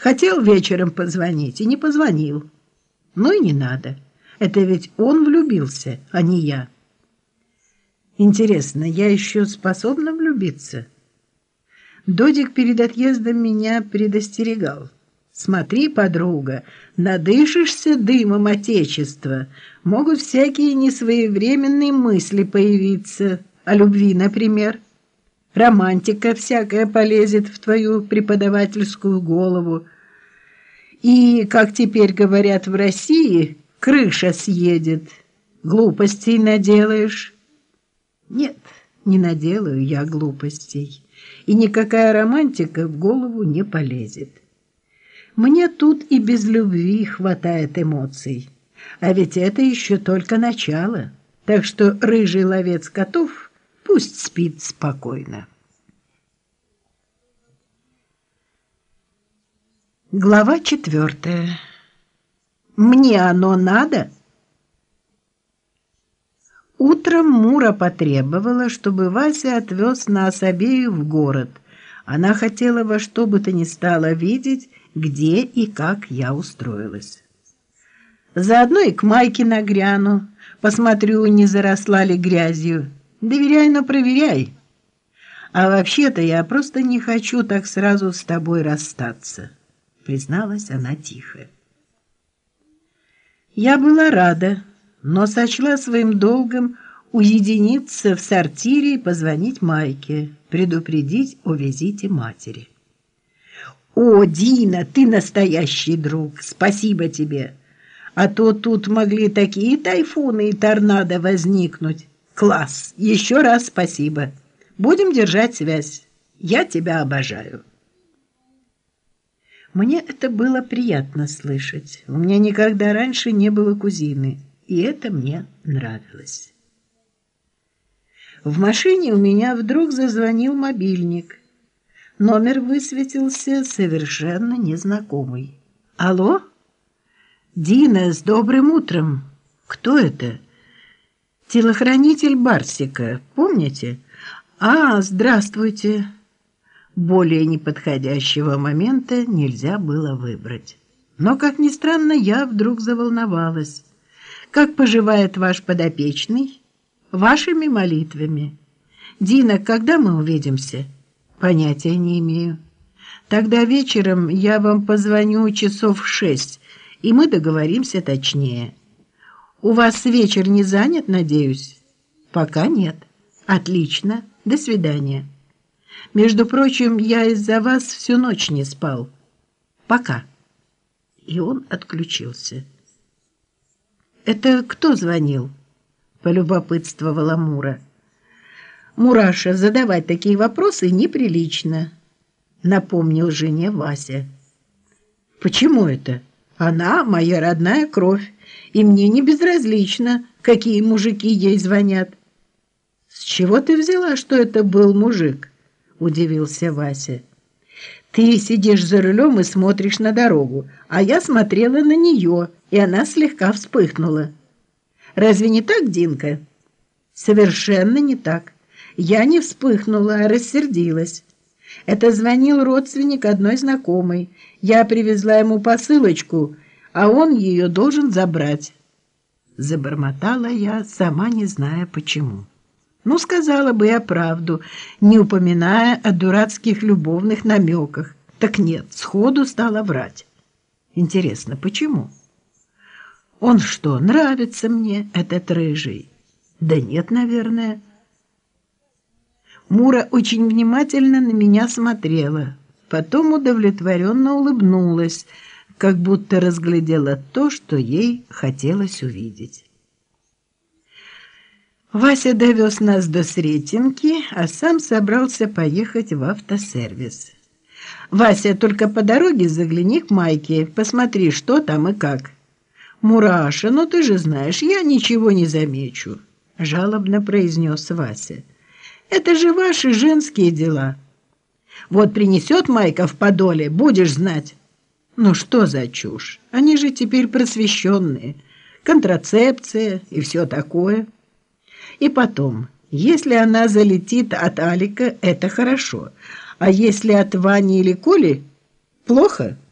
Хотел вечером позвонить и не позвонил. Ну и не надо. Это ведь он влюбился, а не я. Интересно, я еще способна влюбиться? Додик перед отъездом меня предостерегал. Смотри, подруга, надышишься дымом Отечества. Могут всякие несвоевременные мысли появиться. О любви, например. Романтика всякая полезет в твою преподавательскую голову. И, как теперь говорят в России, крыша съедет. Глупостей наделаешь. Нет, не наделаю я глупостей. И никакая романтика в голову не полезет. Мне тут и без любви хватает эмоций. А ведь это еще только начало. Так что рыжий ловец котов пусть спит спокойно. Глава четвертая. Мне оно надо? Утром Мура потребовала, чтобы Вася отвез нас обеих в город. Она хотела во что бы то ни стало видеть, где и как я устроилась. Заодно и к Майке нагряну, посмотрю, не заросла ли грязью. Доверяй, но проверяй. А вообще-то я просто не хочу так сразу с тобой расстаться, призналась она тихо. Я была рада, но сочла своим долгом уединиться в сортире и позвонить Майке, предупредить о визите матери. «О, Дина, ты настоящий друг! Спасибо тебе! А то тут могли такие тайфуны и торнадо возникнуть. Класс! Еще раз спасибо! Будем держать связь. Я тебя обожаю!» Мне это было приятно слышать. У меня никогда раньше не было кузины, и это мне нравилось. В машине у меня вдруг зазвонил мобильник. Номер высветился совершенно незнакомый. Алло? Дина, с добрым утром. Кто это? Телохранитель Барсика, помните? А, здравствуйте. Более неподходящего момента нельзя было выбрать. Но, как ни странно, я вдруг заволновалась. Как поживает ваш подопечный? Вашими молитвами. Дина, когда мы увидимся? Понятия не имею. Тогда вечером я вам позвоню часов в шесть, и мы договоримся точнее. У вас вечер не занят, надеюсь? Пока нет. Отлично. До свидания. Между прочим, я из-за вас всю ночь не спал. Пока. И он отключился. Это кто звонил? Полюбопытствовала Мура. «Мураша, задавать такие вопросы неприлично», — напомнил жене Вася. «Почему это? Она моя родная кровь, и мне не безразлично, какие мужики ей звонят». «С чего ты взяла, что это был мужик?» — удивился Вася. «Ты сидишь за рулем и смотришь на дорогу, а я смотрела на нее, и она слегка вспыхнула». «Разве не так, Динка?» «Совершенно не так». Я не вспыхнула, а рассердилась. Это звонил родственник одной знакомой. Я привезла ему посылочку, а он ее должен забрать. Забормотала я, сама не зная почему. Ну, сказала бы я правду, не упоминая о дурацких любовных намеках. Так нет, сходу стала врать. Интересно, почему? Он что, нравится мне, этот рыжий? Да нет, наверное. Мура очень внимательно на меня смотрела, потом удовлетворенно улыбнулась, как будто разглядела то, что ей хотелось увидеть. Вася довез нас до Сретенки, а сам собрался поехать в автосервис. «Вася, только по дороге загляни к Майке, посмотри, что там и как». «Мураша, ну ты же знаешь, я ничего не замечу», — жалобно произнес Вася. Это же ваши женские дела. Вот принесет Майка в подоле, будешь знать. Ну что за чушь? Они же теперь просвещенные. Контрацепция и все такое. И потом, если она залетит от Алика, это хорошо. А если от Вани или Коли, плохо –